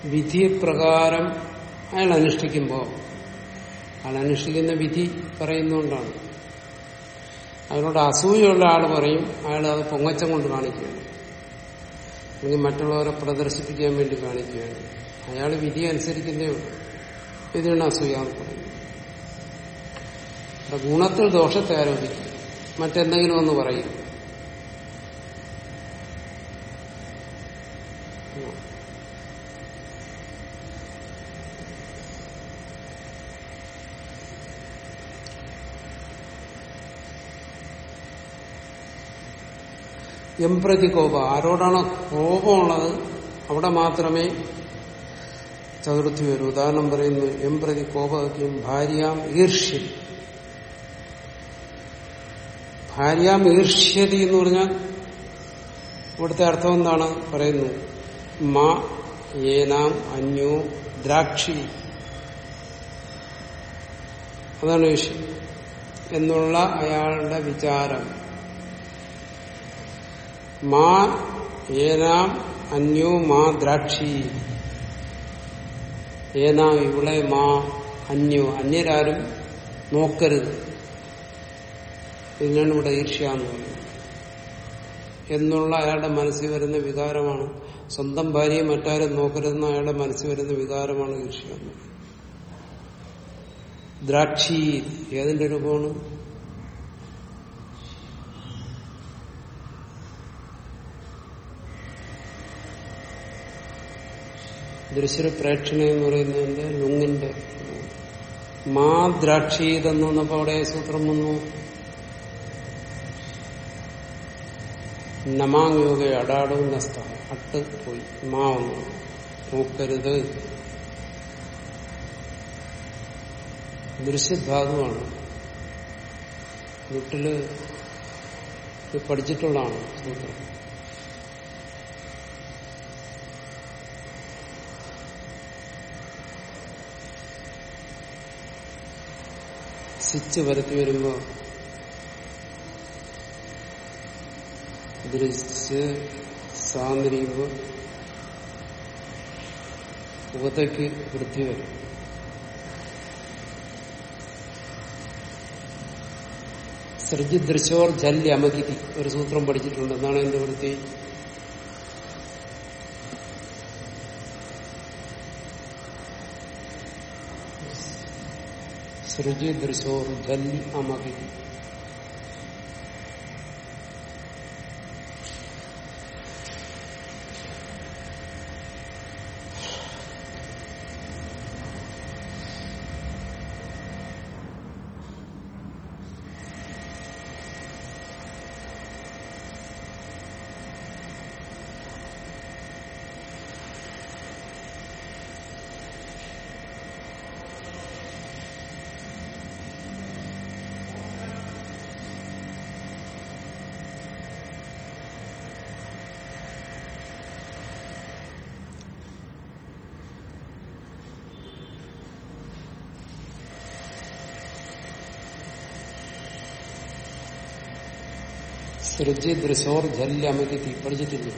വിധിപ്രകാരം അയാൾ അനുഷ്ഠിക്കുമ്പോൾ അയാൾ അനുഷ്ഠിക്കുന്ന വിധി പറയുന്നുകൊണ്ടാണ് അതിനോട് അസൂയുള്ള ആൾ പറയും അയാൾ അത് പൊങ്ങച്ചം കൊണ്ട് കാണിക്കുകയാണ്. അല്ലെങ്കിൽ മറ്റുള്ളവരെ പ്രദർശിപ്പിക്കാൻ വേണ്ടി കാണിക്കുകയാണ്. അയാൾ വിധി അനുസരിക്കുന്നേ ഉള്ളൂ. അസൂയ എന്ന് പറയുന്നത്. ഗുണത്തിൽ ദോഷത്തെ ആരോപിക്കും. മറ്റെന്തെങ്കിലും ഒന്ന് പറയും. എംപ്രതി കോപ. ആരോടാണോ കോപമുള്ളത് അവിടെ മാത്രമേ ചതുർത്ഥി വരൂ. ഉദാഹരണം പറയുന്നു എംപ്രതി കോപക്കും ഭാര്യാം ഈർഷ്യ ഭാര്യാം ഈർഷ്യതി എന്ന് പറഞ്ഞാൽ ഇവിടുത്തെ അർത്ഥം എന്താണ്? പറയുന്നു മാ ഏനാം അന്യോ ദ്രാക്ഷി. അതാണ് വിഷയം. എന്നുള്ള അയാളുടെ വിചാരം. മാ ഏനാം അന്യോ മാ ദ്രാക്ഷി. ഏനാം ഇവിടെ മാ അന്യോ. അന്യരാരും നോക്കരുത്. ഇതിനാണ് ഇവിടെ ഈർഷ്യ എന്ന് പറയുന്നത്. എന്നുള്ള അയാളുടെ മനസ്സിൽ വരുന്ന വികാരമാണ് സ്വന്തം ഭാര്യയെ മറ്റാരും നോക്കരുതെന്ന് അയാളുടെ മനസ്സിൽ വരുന്ന വികാരമാണ് ഈർഷ്യ ദ്രാക്ഷി ഏതിന്റെ രൂപമാണ്? ദൃശ്യ പ്രേക്ഷണ എന്ന് പറയുന്നതിന്റെ ലുങ്ങിന്റെ മാ ദ്രാക്ഷീതെന്ന് വന്നപ്പോ അവിടെ സൂത്രം വന്നു. നമാങ് യോഗ അടാടവും നസ്ത അട്ട് പോയി. മാ വന്നു നോക്കരുത്. ദൃശ്യധാതുവാണ് വീട്ടിൽ പഠിച്ചിട്ടുള്ളതാണ് സൂത്രം. സിച്ച് വരത്തി വരുമ്പോ ദൃശ്യ സാന്നിരിക്കുമ്പോ ഉപതയ്ക്ക് വൃത്തി വരും. സൃജി ദൃശോർ ജല്യ അമകിതി ഒരു സൂത്രം പഠിച്ചിട്ടുണ്ട്. എന്നാണ് എന്റെ വൃത്തി? സൃജി ദൃശോർ ജല്ലി അമകിതി സൃജി ദൃശോർ ജല്യമതി തീ പഠിച്ചിട്ടില്ല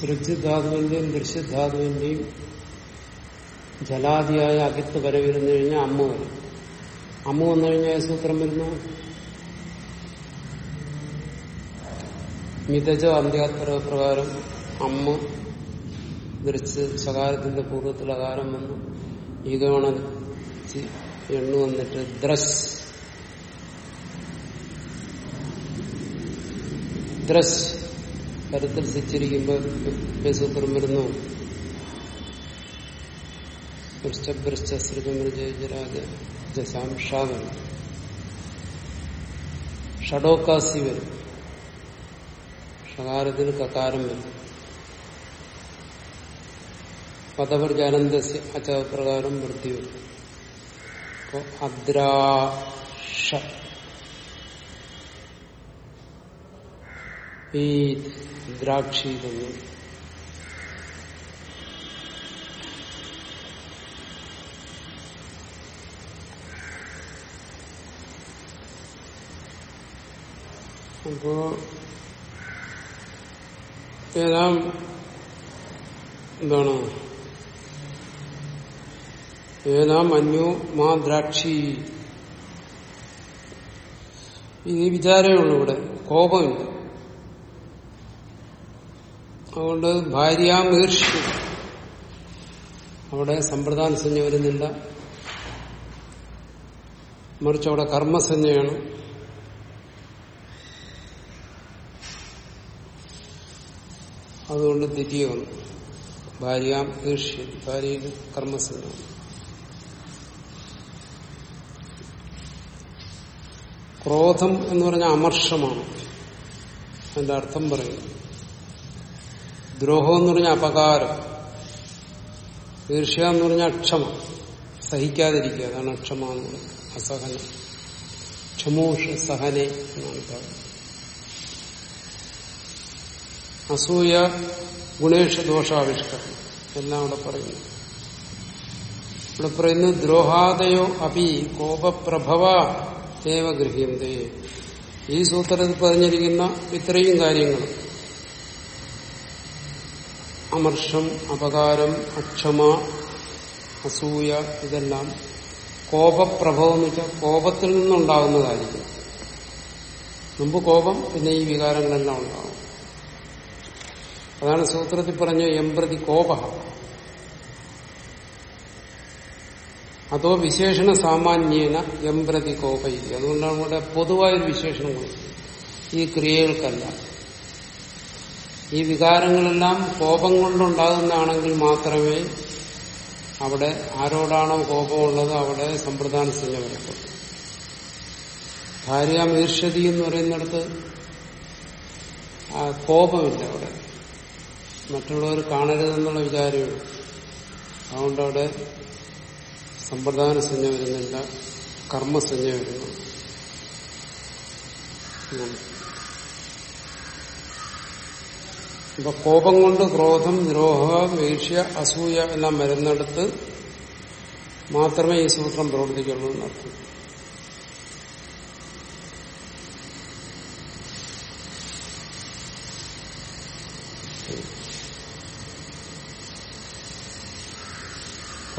സൃജ്ധാതുവിന്റെയും ദൃശ്യധാതുവിന്റെയും ജലാദിയായ അകിത്ത് വരവിരുന്നു കഴിഞ്ഞാൽ അമ്മ വരും. അമ്മ വന്നു കഴിഞ്ഞാൽ സൂത്രം വരുന്നു? മിതജ അന്ത്യാത്തര പ്രകാരം അമ്മ ദൃശ്യ സകാരത്തിന്റെ പൂർവത്തിൽ അകാരം വന്നു. ഈഗോണ എണ്ണു വന്നിട്ട് ദ്രസ്. ദ്രസ്. കരുത്തിൽ സിച്ചിരിക്കുമ്പോൾ സൂത്രം വരുന്നു. ഷഡോക്കാസി വരും. ഷകാരത്തിന് കകാരം വരും. പദവർ ജാനന്ദസ്യ അചപ്രകാരം വൃത്തി വരും. അദ്രാഷ ഈ ദ്രാക്ഷി തന്നെ അപ്പോ ഏതാം എന്താണ്? ഏതാം അന്യോ മാ ദ്രാക്ഷി. ഈ വിചാരമേ ഉള്ളൂ ഇവിടെ. കോപമില്ല. അതുകൊണ്ട് ഭാര്യ ഈർഷ്യ അവിടെ സമ്പ്രദാന സഞ്ജ വരുന്നില്ല. മറിച്ച് അവിടെ കർമ്മസഞ്ജയാണ് അതുകൊണ്ട് ദ്വിതീയ വന്നു. ഭാര്യ ഈർഷ്യ ഭാര്യയിൽ കർമ്മസഞ്ജ ക്രോധം എന്ന് പറഞ്ഞാൽ അമർഷമാണ്. അതിന്റെ അർത്ഥം പറയുന്നു. ദ്രോഹം എന്ന് പറഞ്ഞ അപകാരം. ഈർഷ്യ എന്ന് പറഞ്ഞാൽ അക്ഷമ സഹിക്കാതിരിക്കുക. അതാണ് അക്ഷമ എന്ന് പറയുന്നത്. അസഹനം. ക്ഷമോഷ സഹനെ എന്നാണ് പറയുന്നത്. അസൂയ ഗുണേഷ ദോഷാവിഷ്കരണം. എല്ലാം അവിടെ പറയുന്നു. ഇവിടെ പറയുന്നു ദ്രോഹാദയോ അപി കോപപ്രഭവ ദേവഗൃഹ്യന്തേ ഈ സൂത്രത്തിൽ പറഞ്ഞിരിക്കുന്ന ഇത്രയും കാര്യങ്ങൾ അമർഷം അപകാരം അക്ഷമ അസൂയ ഇതെല്ലാം കോപപ്രഭവം എന്ന് വെച്ചാൽ കോപത്തിൽ നിന്നുണ്ടാകുന്നതായിരിക്കും. മുമ്പ് കോപം പിന്നെ ഈ വികാരങ്ങളെല്ലാം ഉണ്ടാകും. അതാണ് സൂത്രത്തിൽ പറഞ്ഞ എംപ്രതി കോപ. അതോ വിശേഷണ സാമാന്യേന എംപ്രതി കോപ ഇല്ല അതുകൊണ്ടാണ് ഇവിടെ പൊതുവായൊരു വിശേഷണം കൊടുക്കുന്നത് ഈ ക്രിയകൾക്കല്ല. ഈ വികാരങ്ങളെല്ലാം കോപം കൊണ്ടുണ്ടാകുന്നതാണെങ്കിൽ മാത്രമേ അവിടെ ആരോടാണോ കോപമുള്ളത് അവിടെ സമ്പ്രദാന സംജ്ഞ ഭാര്യ മീർഷതി എന്ന് പറയുന്നിടത്ത് കോപമില്ല അവിടെ. മറ്റുള്ളവർ കാണരുതെന്നുള്ള വിചാരമേ ഉള്ളൂ അതുകൊണ്ട് അവിടെ സമ്പ്രദാന സംജ്ഞ വരുന്നില്ല കർമ്മസഞ്ജ വരുന്നു. അപ്പൊ കോപം കൊണ്ട് ക്രോധം ദ്രോഹ വേഷ്യ അസൂയ എല്ലാം വരുന്നിടത്ത് മാത്രമേ ഈ സൂത്രം പ്രവർത്തിക്കുള്ളൂ എന്നർത്ഥം.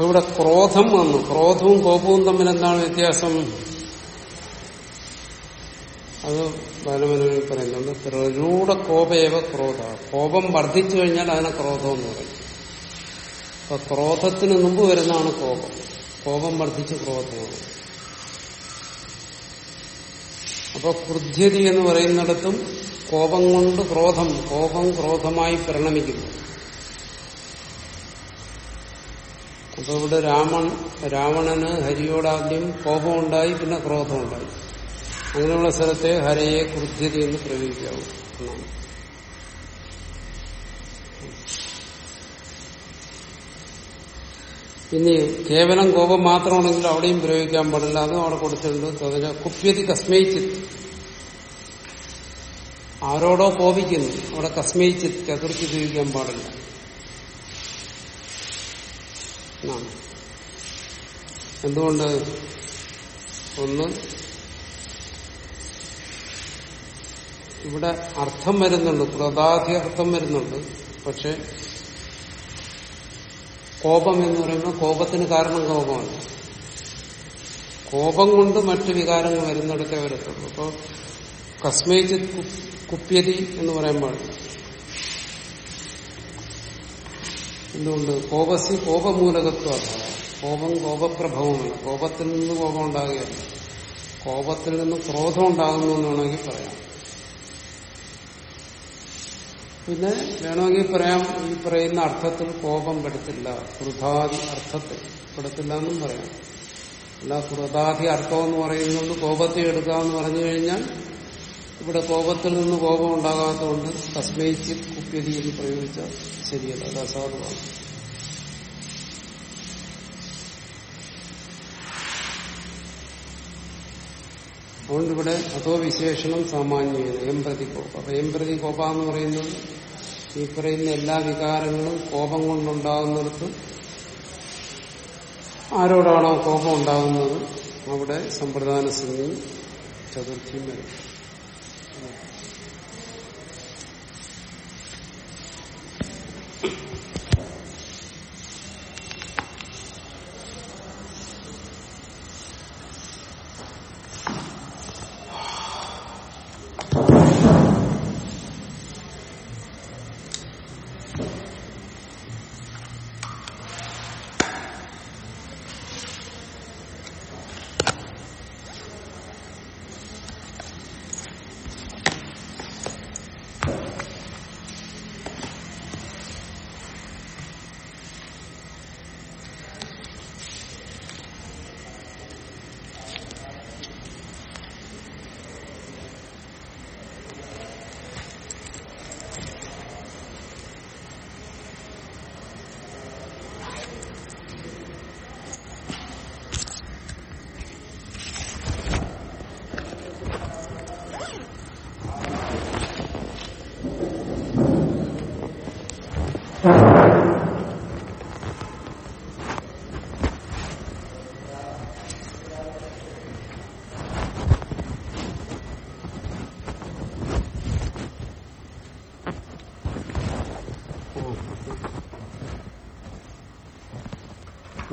ഇവിടെ ക്രോധം വന്നു. ക്രോധവും കോപവും തമ്മിൽ എന്താണ് വ്യത്യാസം? അത് ബാലമനോനി പറയുന്നുണ്ട്. പ്രരൂഢ കോപയവ ക്രോധ. കോപം വർദ്ധിച്ചു കഴിഞ്ഞാൽ അതിനെ ക്രോധം എന്ന് പറയും. അപ്പൊ ക്രോധത്തിന് മുമ്പ് വരുന്നതാണ് കോപം. കോപം വർദ്ധിച്ച് ക്രോധമാണ്. അപ്പൊ ക്രുദ്ധ്യതി എന്ന് പറയുന്നിടത്തും കോപം കൊണ്ട് ക്രോധം കോപം ക്രോധമായി പരിണമിക്കുന്നു. അപ്പൊ ഇവിടെ രാമൻ രാവണന് ഹരിയോടാദ്യം കോപമുണ്ടായി പിന്നെ ക്രോധമുണ്ടായി. അങ്ങനെയുള്ള സ്ഥലത്തെ ഹരയെ ക്രുദ്ധ്യത എന്ന് പ്രയോഗിക്കാവൂ. എന്നാണ് ഇനി കേവലം കോപം മാത്രമാണെങ്കിൽ അവിടെയും പ്രയോഗിക്കാൻ പാടില്ല. അതും അവിടെ കൊടുത്തിട്ടുണ്ട്. അതിന് കുപ്യതി കസ്മയിച്ചിത്ത് ആരോടോ കോപിക്കുന്നു. അവിടെ കസ്മയിച്ചിത്ത് ചതുർത്ഥി ഉപയോഗിക്കാൻ പാടില്ല. എന്തുകൊണ്ട്? ഒന്ന് ഇവിടെ അർത്ഥം വരുന്നുണ്ട് പ്രതാധി അർത്ഥം വരുന്നുണ്ട്. പക്ഷെ കോപം എന്ന് പറയുമ്പോൾ കോപത്തിന് കാരണം കോപമാണ്. കോപം കൊണ്ട് മറ്റു വികാരങ്ങൾ വരുന്നിടത്തെ വരത്തുള്ളൂ. അപ്പോൾ കസ്മേജി കുപ്യതി എന്ന് പറയാൻ പാടില്ല എന്തുകൊണ്ട്? കോപസി കോപമൂലകത്വ കോപം കോപപ്രഭവമല്ല കോപത്തിൽ നിന്ന് കോപം ഉണ്ടാകുകയല്ല. കോപത്തിൽ നിന്ന് ക്രോധം ഉണ്ടാകുന്നു എന്ന് വേണമെങ്കിൽ പറയാം. പിന്നെ വേണമെങ്കിൽ പറയാം ഈ പറയുന്ന അർത്ഥത്തിൽ കോപം പെടുത്തില്ല. കൃതാദി അർത്ഥത്തിൽ പെടുത്തില്ല എന്നും പറയാം. അല്ല കൃതാദി അർത്ഥം എന്ന് പറയുന്നത് കോപത്തെ എടുക്കാമെന്ന് പറഞ്ഞു കഴിഞ്ഞാൽ ഇവിടെ കോപത്തിൽ നിന്ന് കോപം ഉണ്ടാകാത്തതുകൊണ്ട് തസ്മയിച്ച് കുപ്യതി എന്ന് പ്രയോഗിച്ചാൽ ശരിയല്ല അത് അസാധുവാണ്. അതുകൊണ്ട് ഇവിടെ അതോ വിശേഷണം സാമാന്യമാണ് എം പ്രതി കോപ. അപ്പൊ എം പ്രതി കോപ എന്ന് പറയുന്നത് ഈ പറയുന്ന എല്ലാ വികാരങ്ങളും കോപം കൊണ്ടുണ്ടാകുന്നിടത്ത് ആരോടാണോ കോപം ഉണ്ടാകുന്നത് അവിടെ സമ്പ്രദാന സിംഗും ചതുർത്ഥിയും വരും. എന്താണ്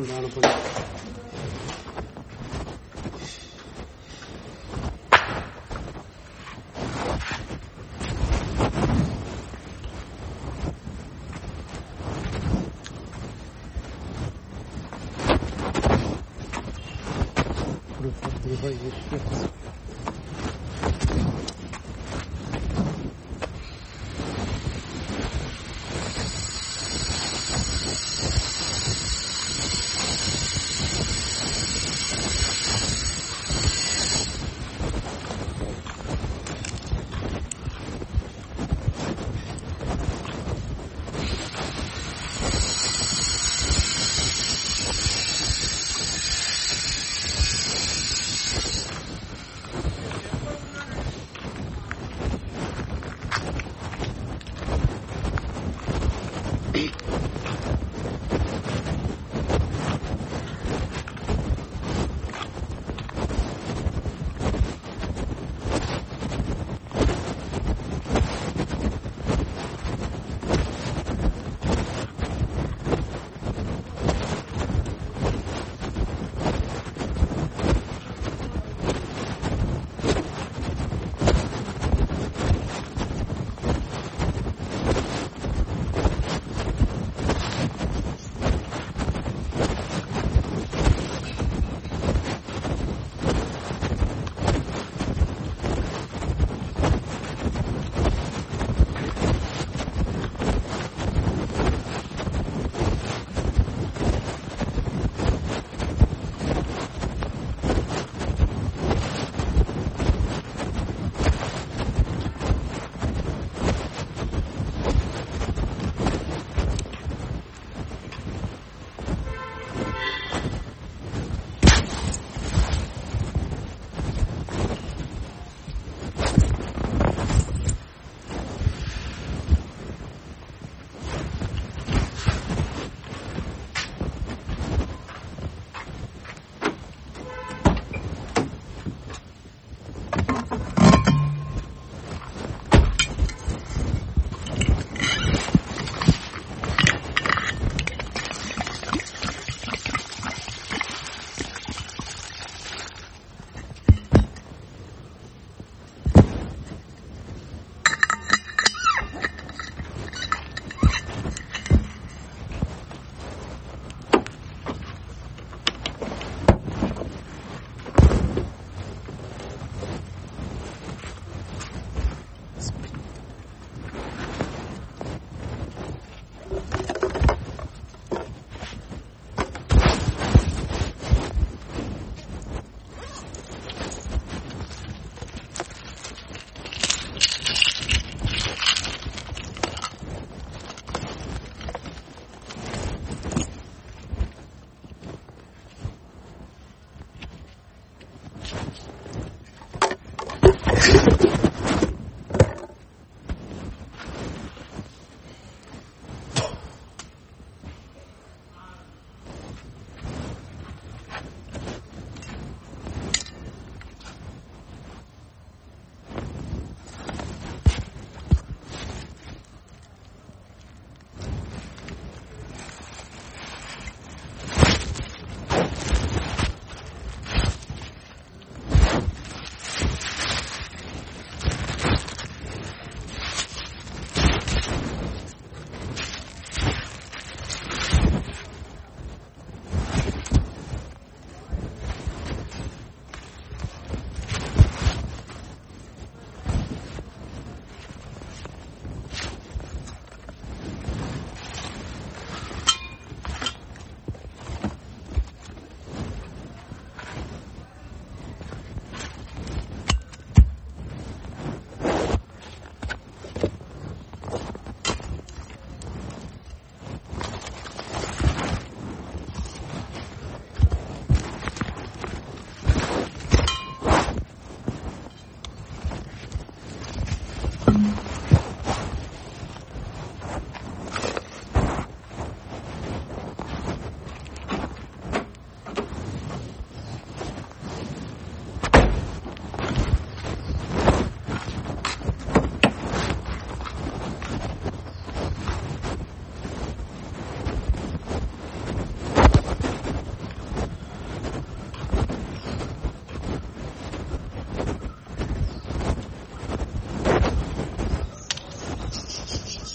പണി ഒരു